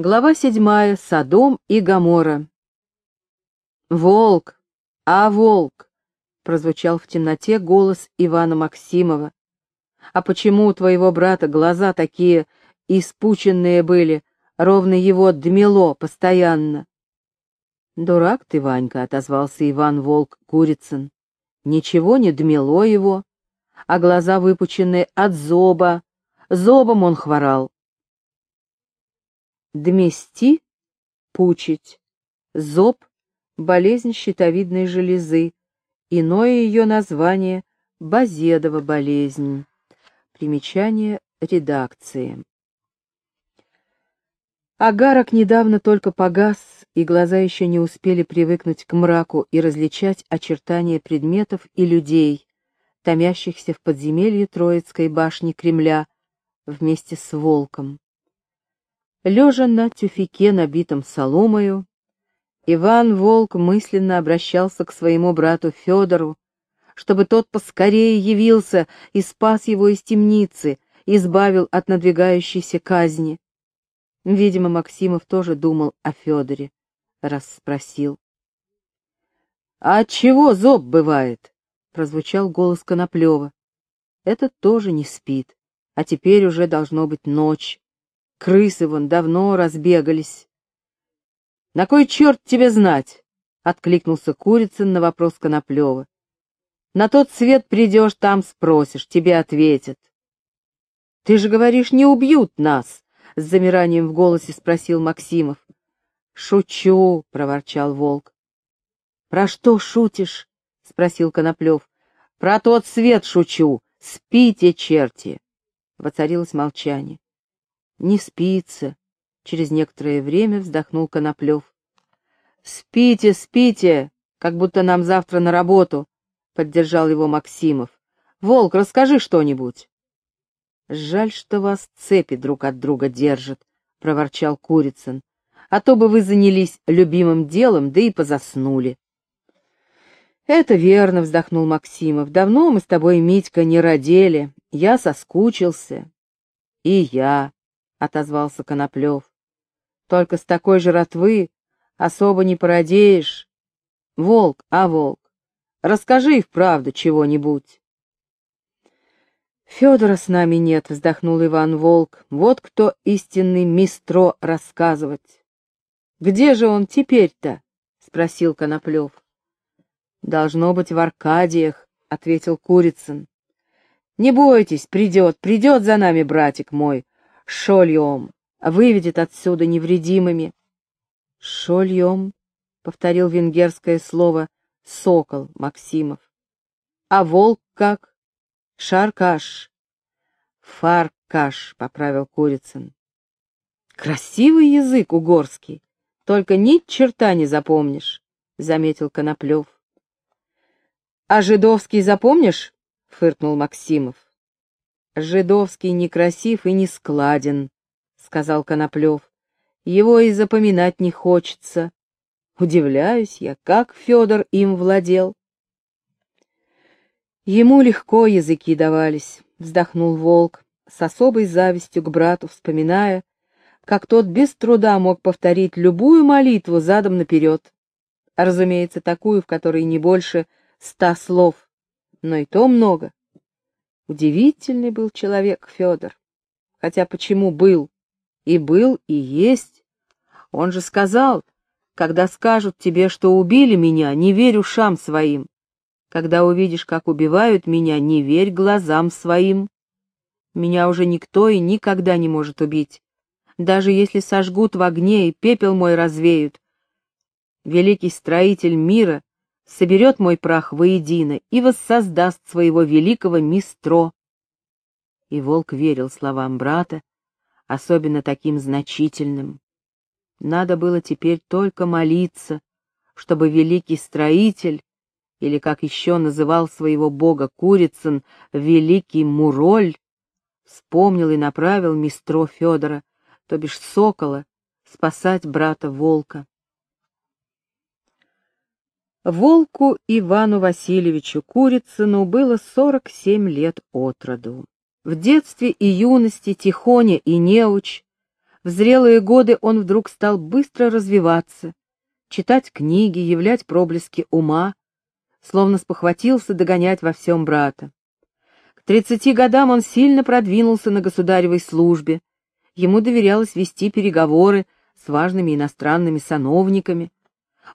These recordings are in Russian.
Глава седьмая. Содом и Гомора. «Волк! А, волк!» — прозвучал в темноте голос Ивана Максимова. «А почему у твоего брата глаза такие испученные были, ровно его дмело постоянно?» «Дурак ты, Ванька», — отозвался Иван Волк Курицын. «Ничего не дмело его, а глаза выпученные от зоба. Зобом он хворал. Дмести — пучить. Зоб — болезнь щитовидной железы. Иное ее название — базедова болезнь. Примечание редакции. Агарок недавно только погас, и глаза еще не успели привыкнуть к мраку и различать очертания предметов и людей, томящихся в подземелье Троицкой башни Кремля вместе с волком. Лежа на тюфике, набитом соломою, Иван Волк мысленно обращался к своему брату Федору, чтобы тот поскорее явился и спас его из темницы, избавил от надвигающейся казни. Видимо, Максимов тоже думал о Федоре, раз спросил. — А от чего зоб бывает? — прозвучал голос Коноплева. — Этот тоже не спит, а теперь уже должно быть ночь. Крысы вон давно разбегались. — На кой черт тебе знать? — откликнулся Курицын на вопрос Коноплева. — На тот свет придешь, там спросишь, тебе ответят. — Ты же говоришь, не убьют нас, — с замиранием в голосе спросил Максимов. — Шучу, — проворчал волк. — Про что шутишь? — спросил Коноплев. — Про тот свет шучу. Спите, черти. Воцарилось молчание. Не спится. Через некоторое время вздохнул Коноплев. Спите, спите, как будто нам завтра на работу, поддержал его Максимов. Волк, расскажи что-нибудь. Жаль, что вас цепи друг от друга держат, проворчал Курицын. А то бы вы занялись любимым делом, да и позаснули. «Это верно», — вздохнул Максимов. «Давно мы с тобой, Митька, не родили. Я соскучился». «И я», — отозвался Коноплев. «Только с такой жратвы особо не породеешь. Волк, а волк, расскажи и вправду чего-нибудь». «Федора с нами нет», — вздохнул Иван Волк. «Вот кто истинный мистро рассказывать». «Где же он теперь-то?» — спросил Коноплев. «Должно быть в Аркадиях», — ответил Курицын. «Не бойтесь, придет, придет за нами, братик мой, Шольем, выведет отсюда невредимыми. Шольем, повторил венгерское слово сокол Максимов. А волк как? Шаркаш. Фаркаш, поправил Курицын. Красивый язык угорский, только ни черта не запомнишь, заметил Коноплев. А жидовский запомнишь? фыркнул Максимов. Жидовский некрасив и не складен, — сказал Коноплев. Его и запоминать не хочется. Удивляюсь я, как Федор им владел. Ему легко языки давались, — вздохнул волк, с особой завистью к брату, вспоминая, как тот без труда мог повторить любую молитву задом наперед. Разумеется, такую, в которой не больше ста слов, но и то много. Удивительный был человек Федор. Хотя почему был? И был, и есть. Он же сказал, когда скажут тебе, что убили меня, не верь ушам своим. Когда увидишь, как убивают меня, не верь глазам своим. Меня уже никто и никогда не может убить. Даже если сожгут в огне и пепел мой развеют. Великий строитель мира соберет мой прах воедино и воссоздаст своего великого мистро. И волк верил словам брата, особенно таким значительным. Надо было теперь только молиться, чтобы великий строитель, или, как еще называл своего бога Курицын, великий Муроль, вспомнил и направил мистро Федора, то бишь сокола, спасать брата волка. Волку Ивану Васильевичу Курицыну было сорок семь лет от роду. В детстве и юности Тихоня и Неуч В зрелые годы он вдруг стал быстро развиваться, читать книги, являть проблески ума, словно спохватился догонять во всем брата. К тридцати годам он сильно продвинулся на государевой службе, ему доверялось вести переговоры с важными иностранными сановниками,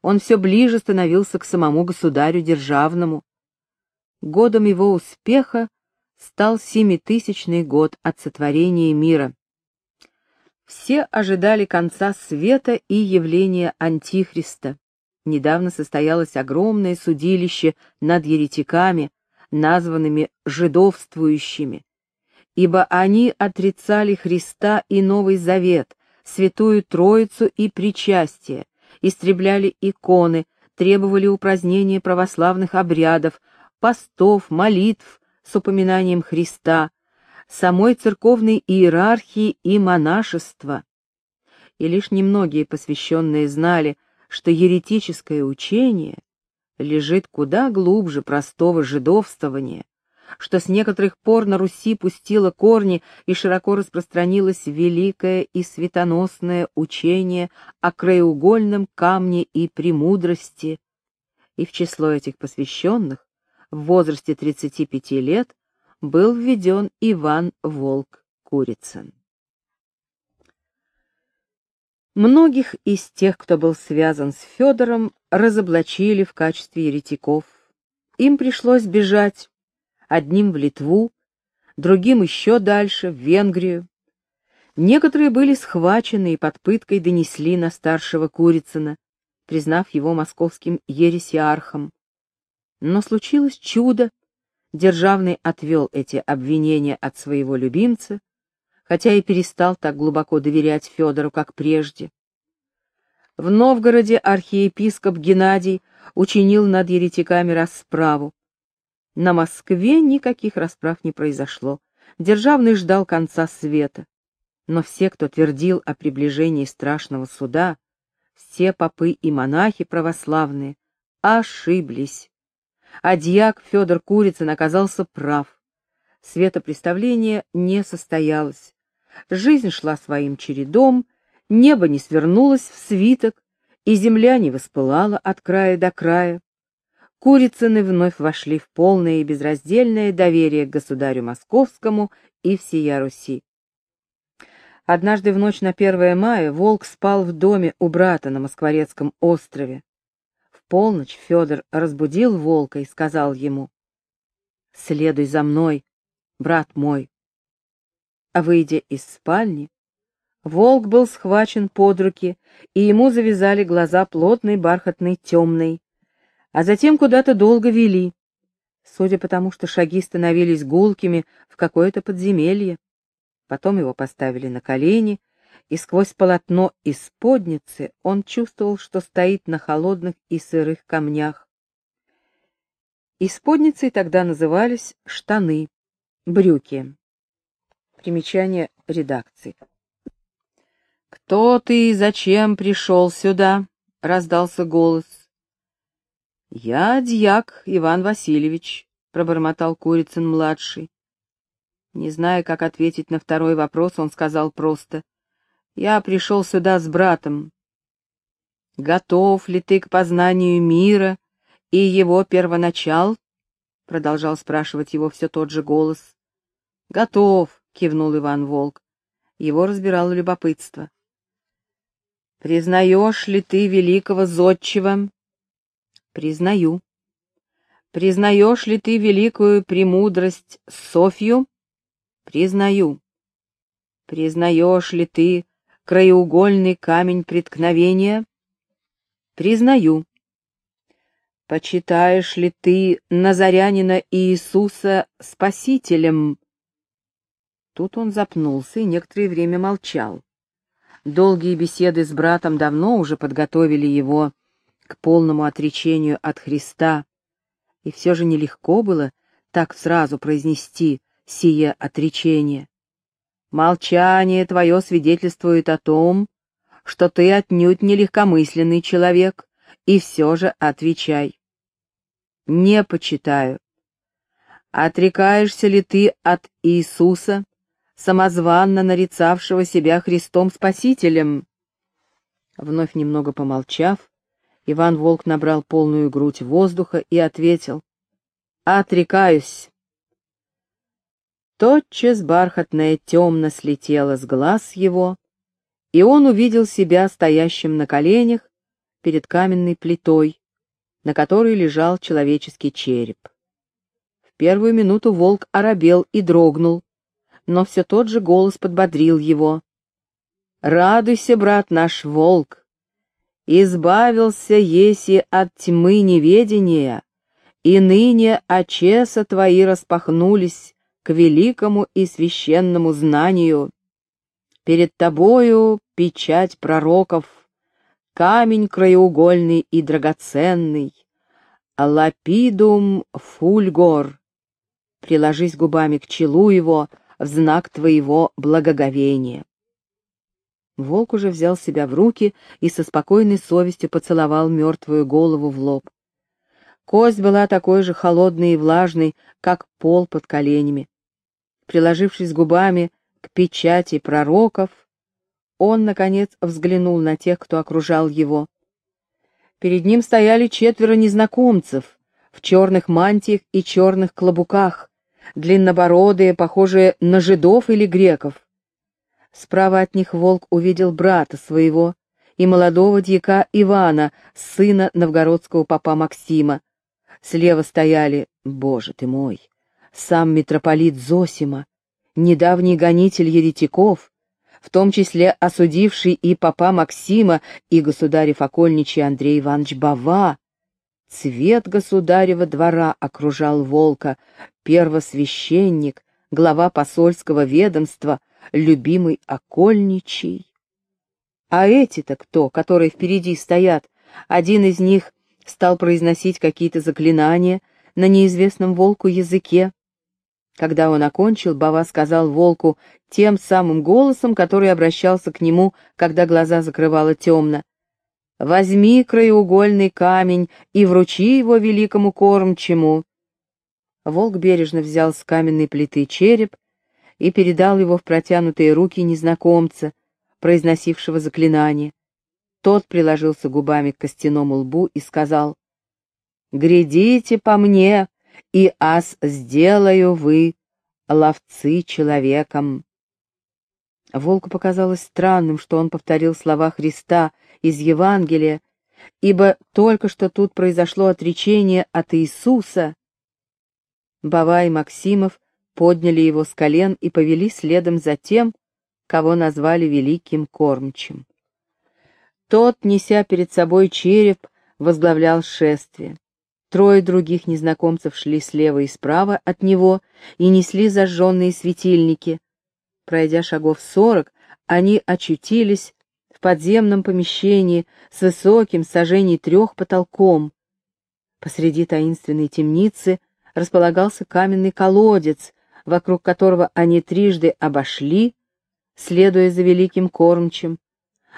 он все ближе становился к самому государю державному. Годом его успеха стал семитысячный год от сотворения мира. Все ожидали конца света и явления Антихриста. Недавно состоялось огромное судилище над еретиками, названными жидовствующими, ибо они отрицали Христа и Новый Завет, Святую Троицу и причастие, истребляли иконы, требовали упразднения православных обрядов, постов, молитв с упоминанием Христа, самой церковной иерархии и монашества. И лишь немногие посвященные знали, что еретическое учение лежит куда глубже простого жидовствования, что с некоторых пор на Руси пустило корни и широко распространилось великое и светоносное учение о краеугольном камне и премудрости, и в число этих посвященных в возрасте 35 лет был введен Иван Волк Курицын. Многих из тех, кто был связан с Федором, разоблачили в качестве еретиков. Им пришлось бежать, одним в Литву, другим еще дальше, в Венгрию. Некоторые были схвачены и под пыткой донесли на старшего Курицына, признав его московским ересиархом. Но случилось чудо, Державный отвел эти обвинения от своего любимца, хотя и перестал так глубоко доверять Федору, как прежде. В Новгороде архиепископ Геннадий учинил над еретиками расправу. На Москве никаких расправ не произошло. Державный ждал конца света. Но все, кто твердил о приближении страшного суда, все попы и монахи православные, ошиблись а дьяк Федор Курицын оказался прав. Светопреставление не состоялось. Жизнь шла своим чередом, небо не свернулось в свиток, и земля не воспылала от края до края. Курицыны вновь вошли в полное и безраздельное доверие к государю московскому и всея Руси. Однажды в ночь на 1 мая Волк спал в доме у брата на Москворецком острове полночь Федор разбудил волка и сказал ему, «Следуй за мной, брат мой». А выйдя из спальни, волк был схвачен под руки, и ему завязали глаза плотной, бархатной, темной, а затем куда-то долго вели, судя по тому, что шаги становились гулкими в какое-то подземелье. Потом его поставили на колени — и сквозь полотно исподницы он чувствовал, что стоит на холодных и сырых камнях. Исподницей тогда назывались штаны, брюки. Примечание редакции. «Кто ты и зачем пришел сюда?» — раздался голос. «Я дьяк Иван Васильевич», — пробормотал Курицын-младший. Не зная, как ответить на второй вопрос, он сказал просто я пришел сюда с братом. Готов ли ты к познанию мира и его первоначал? Продолжал спрашивать его все тот же голос. Готов, кивнул Иван Волк. Его разбирало любопытство. Признаешь ли ты великого зодчего? Признаю. Признаешь ли ты великую премудрость Софью? Признаю. Признаешь ли ты краеугольный камень преткновения? Признаю. Почитаешь ли ты Назарянина Иисуса Спасителем? Тут он запнулся и некоторое время молчал. Долгие беседы с братом давно уже подготовили его к полному отречению от Христа, и все же нелегко было так сразу произнести сие отречение. Молчание твое свидетельствует о том, что ты отнюдь не легкомысленный человек, и все же отвечай. Не почитаю. Отрекаешься ли ты от Иисуса, самозванно нарицавшего себя Христом Спасителем. Вновь немного помолчав, Иван Волк набрал полную грудь воздуха и ответил. «Отрекаюсь». Тотчас бархатная темно слетела с глаз его, и он увидел себя стоящим на коленях перед каменной плитой, на которой лежал человеческий череп. В первую минуту волк оробел и дрогнул, но все тот же голос подбодрил его. «Радуйся, брат наш волк! Избавился еси от тьмы неведения, и ныне очеса твои распахнулись к великому и священному знанию. Перед тобою печать пророков, камень краеугольный и драгоценный, лапидум фульгор. Приложись губами к челу его в знак твоего благоговения. Волк уже взял себя в руки и со спокойной совестью поцеловал мертвую голову в лоб. Кость была такой же холодной и влажной, как пол под коленями. Приложившись губами к печати пророков, он, наконец, взглянул на тех, кто окружал его. Перед ним стояли четверо незнакомцев в черных мантиях и черных клобуках, длиннобородые, похожие на жидов или греков. Справа от них волк увидел брата своего и молодого дьяка Ивана, сына новгородского папа Максима. Слева стояли, боже ты мой, сам митрополит Зосима, недавний гонитель еретиков, в том числе осудивший и папа Максима, и государев окольничий Андрей Иванович Бава. Цвет государева двора окружал волка, первосвященник, глава посольского ведомства, любимый окольничий. А эти-то кто, которые впереди стоят? Один из них стал произносить какие-то заклинания на неизвестном волку языке. Когда он окончил, Бава сказал волку тем самым голосом, который обращался к нему, когда глаза закрывало темно. «Возьми краеугольный камень и вручи его великому кормчему». Волк бережно взял с каменной плиты череп и передал его в протянутые руки незнакомца, произносившего заклинание. Тот приложился губами к костяному лбу и сказал, «Грядите по мне, и ас сделаю вы ловцы человеком. Волку показалось странным, что он повторил слова Христа из Евангелия, ибо только что тут произошло отречение от Иисуса. Бава и Максимов подняли его с колен и повели следом за тем, кого назвали великим кормчим. Тот, неся перед собой череп, возглавлял шествие. Трое других незнакомцев шли слева и справа от него и несли зажженные светильники. Пройдя шагов сорок, они очутились в подземном помещении с высоким сажений трех потолком. Посреди таинственной темницы располагался каменный колодец, вокруг которого они трижды обошли, следуя за великим кормчим,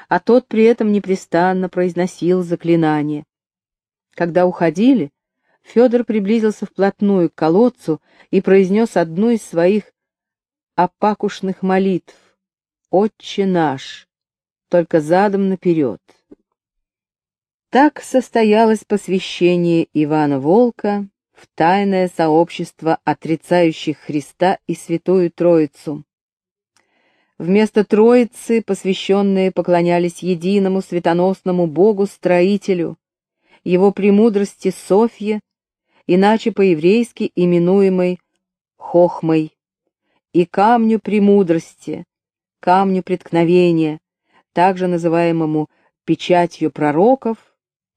а тот при этом непрестанно произносил заклинание. Когда уходили, Федор приблизился вплотную к колодцу и произнес одну из своих опакушных молитв «Отче наш», только задом наперед. Так состоялось посвящение Ивана Волка в тайное сообщество отрицающих Христа и Святую Троицу. Вместо Троицы посвященные поклонялись единому светоносному Богу-строителю, его премудрости Софье иначе по-еврейски именуемой хохмой, и камню премудрости, камню преткновения, также называемому печатью пророков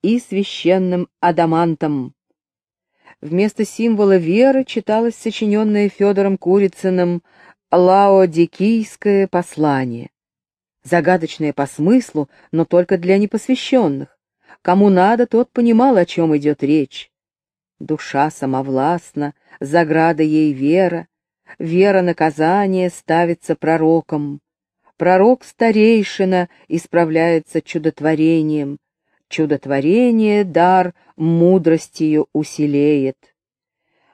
и священным адамантом. Вместо символа веры читалось сочиненное Федором Курицыным «Лаодикийское послание». Загадочное по смыслу, но только для непосвященных. Кому надо, тот понимал, о чем идет речь. Душа самовластна, заграда ей вера, вера наказания ставится пророком. Пророк старейшина исправляется чудотворением, чудотворение дар мудростью усилеет.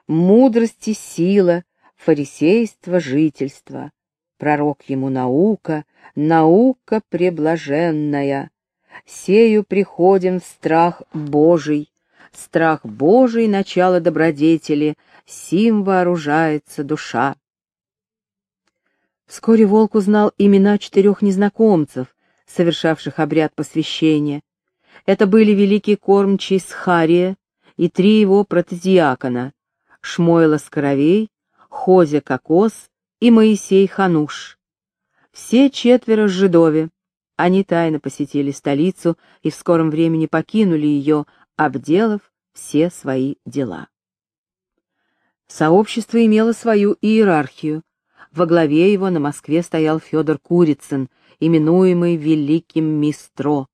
Мудрости сила, фарисейство жительство. Пророк ему наука, наука преблаженная. Сею приходим в страх Божий. Страх Божий — начало добродетели, сим вооружается душа. Вскоре волк узнал имена четырех незнакомцев, совершавших обряд посвящения. Это были великий кормчий Схария и три его протодиакона — Шмойла Скоровей, Хозя Кокос и Моисей Хануш. Все четверо жидове. Они тайно посетили столицу и в скором времени покинули ее, обделав все свои дела. Сообщество имело свою иерархию. Во главе его на Москве стоял Федор Курицын, именуемый Великим Мистро.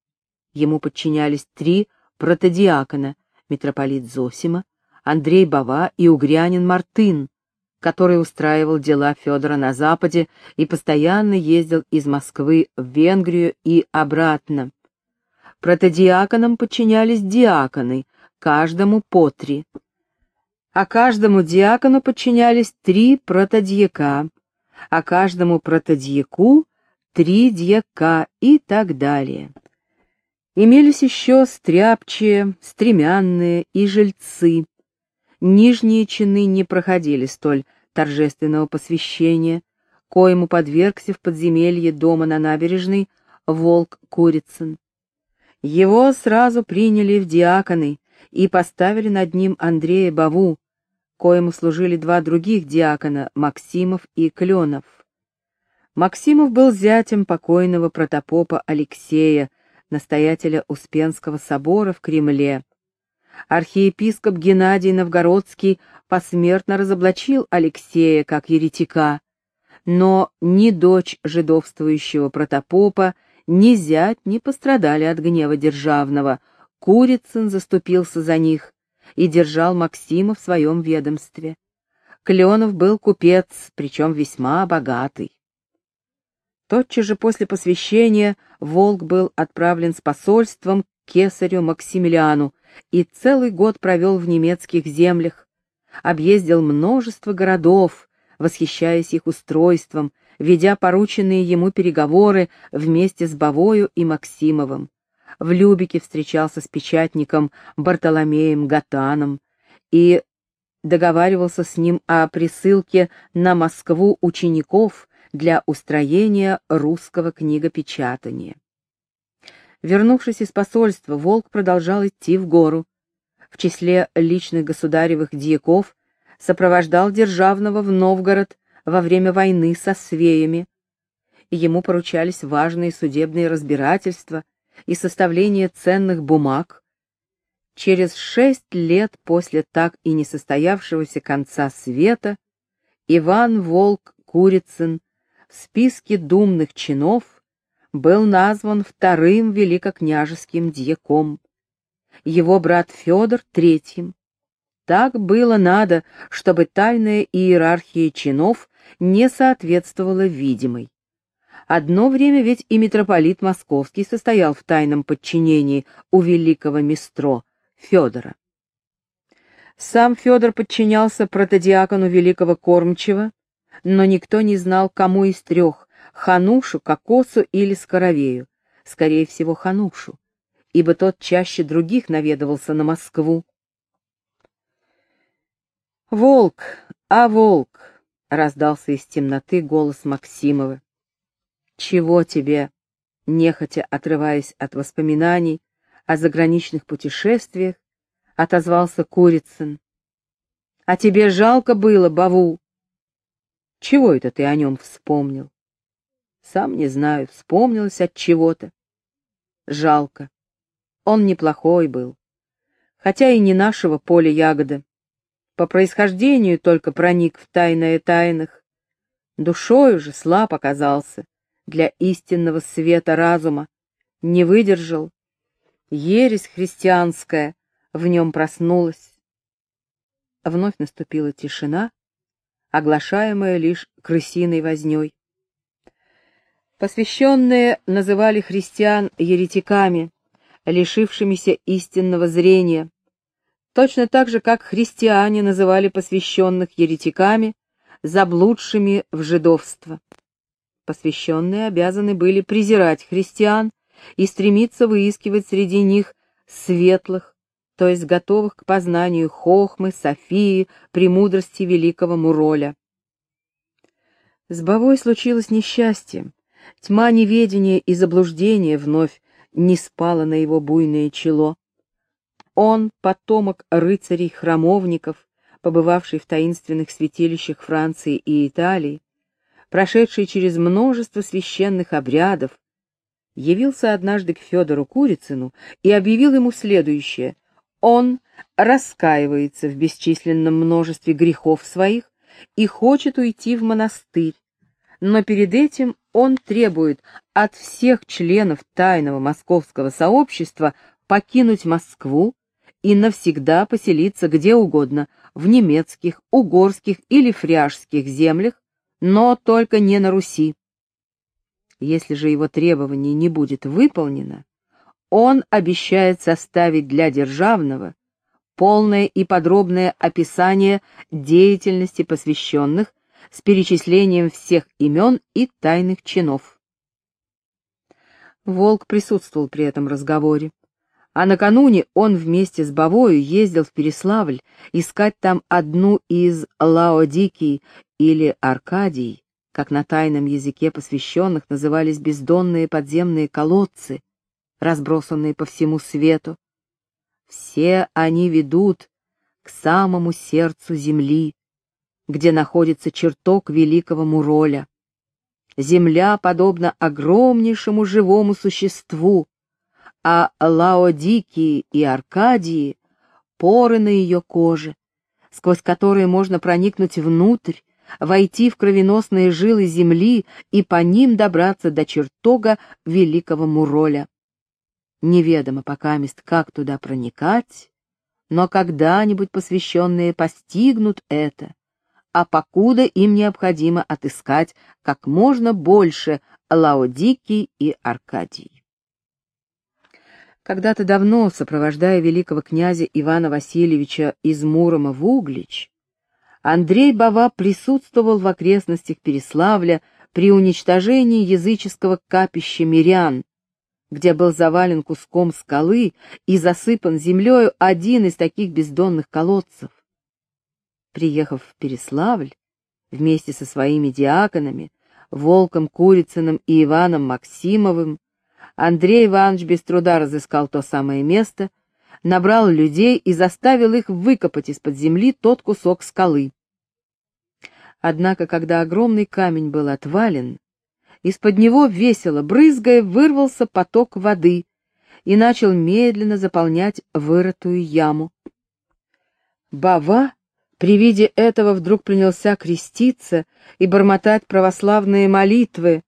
Ему подчинялись три протодиакона — митрополит Зосима, Андрей Бава и угрянин Мартын, который устраивал дела Федора на Западе и постоянно ездил из Москвы в Венгрию и обратно. Протодиаконам подчинялись диаконы, каждому по три. А каждому диакону подчинялись три протодьяка, а каждому протодьяку три дьяка и так далее. Имелись еще стряпчие, стремянные и жильцы, Нижние чины не проходили столь торжественного посвящения, коему подвергся в подземелье дома на набережной волк Курицын. Его сразу приняли в диаконы и поставили над ним Андрея Баву, коему служили два других диакона, Максимов и Кленов. Максимов был зятем покойного протопопа Алексея, настоятеля Успенского собора в Кремле, архиепископ Геннадий Новгородский посмертно разоблачил Алексея как еретика, но ни дочь жидовствующего протопопа, ни зять не пострадали от гнева державного. Курицын заступился за них и держал Максима в своем ведомстве. Кленов был купец, причем весьма богатый. Тотчас же после посвящения Волк был отправлен с посольством к кесарю Максимилиану, и целый год провел в немецких землях, объездил множество городов, восхищаясь их устройством, ведя порученные ему переговоры вместе с Бавою и Максимовым. В Любике встречался с печатником Бартоломеем Гатаном и договаривался с ним о присылке на Москву учеников для устроения русского книгопечатания. Вернувшись из посольства, Волк продолжал идти в гору. В числе личных государевых дьяков сопровождал Державного в Новгород во время войны со свеями. Ему поручались важные судебные разбирательства и составление ценных бумаг. Через шесть лет после так и не состоявшегося конца света Иван Волк Курицын в списке думных чинов был назван вторым великокняжеским дьяком, его брат Федор — третьим. Так было надо, чтобы тайная иерархия чинов не соответствовала видимой. Одно время ведь и митрополит Московский состоял в тайном подчинении у великого мистро Федора. Сам Федор подчинялся протодиакону великого кормчего, но никто не знал, кому из трех Ханушу, Кокосу или Скоровею, скорее всего, Ханушу, ибо тот чаще других наведывался на Москву. «Волк, а волк!» — раздался из темноты голос Максимова. «Чего тебе?» — нехотя отрываясь от воспоминаний о заграничных путешествиях, отозвался Курицын. «А тебе жалко было, Баву?» «Чего это ты о нем вспомнил?» Сам не знаю, вспомнилось от чего-то. Жалко. Он неплохой был. Хотя и не нашего поля ягода. По происхождению только проник в тайное тайных. Душой уже слаб оказался для истинного света разума. Не выдержал. Ересь христианская в нем проснулась. Вновь наступила тишина, оглашаемая лишь крысиной вознёй. Посвященные называли христиан еретиками, лишившимися истинного зрения, точно так же, как христиане называли посвященных еретиками, заблудшими в жидовство. посвященные обязаны были презирать христиан и стремиться выискивать среди них светлых, то есть готовых к познанию хохмы, Софии, премудрости великого Муроля. С Бавой случилось несчастье. Тьма неведения и заблуждения вновь не спала на его буйное чело. Он — потомок рыцарей-храмовников, побывавший в таинственных святилищах Франции и Италии, прошедший через множество священных обрядов, явился однажды к Федору Курицыну и объявил ему следующее. Он раскаивается в бесчисленном множестве грехов своих и хочет уйти в монастырь, но перед этим он требует от всех членов тайного московского сообщества покинуть Москву и навсегда поселиться где угодно, в немецких, угорских или фряжских землях, но только не на Руси. Если же его требование не будет выполнено, он обещает составить для державного полное и подробное описание деятельности посвященных с перечислением всех имен и тайных чинов. Волк присутствовал при этом разговоре, а накануне он вместе с Бавою ездил в Переславль искать там одну из Лаодикий или Аркадий, как на тайном языке посвященных назывались бездонные подземные колодцы, разбросанные по всему свету. Все они ведут к самому сердцу земли, где находится чертог великого Муроля. Земля подобна огромнейшему живому существу, а Лаодикии и Аркадии — поры на ее коже, сквозь которые можно проникнуть внутрь, войти в кровеносные жилы земли и по ним добраться до чертога великого Муроля. Неведомо пока мест, как туда проникать, но когда-нибудь посвященные постигнут это, а покуда им необходимо отыскать как можно больше Лаодики и Аркадий. Когда-то давно, сопровождая великого князя Ивана Васильевича из Мурома в Углич, Андрей Бава присутствовал в окрестностях Переславля при уничтожении языческого капища мирян, где был завален куском скалы и засыпан землею один из таких бездонных колодцев. Приехав в Переславль, вместе со своими диаконами, Волком Курицыным и Иваном Максимовым, Андрей Иванович без труда разыскал то самое место, набрал людей и заставил их выкопать из-под земли тот кусок скалы. Однако, когда огромный камень был отвален, из-под него весело, брызгая, вырвался поток воды и начал медленно заполнять вырытую яму. Бава при виде этого вдруг принялся креститься и бормотать православные молитвы,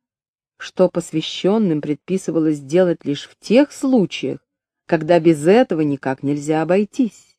что посвященным предписывалось делать лишь в тех случаях, когда без этого никак нельзя обойтись.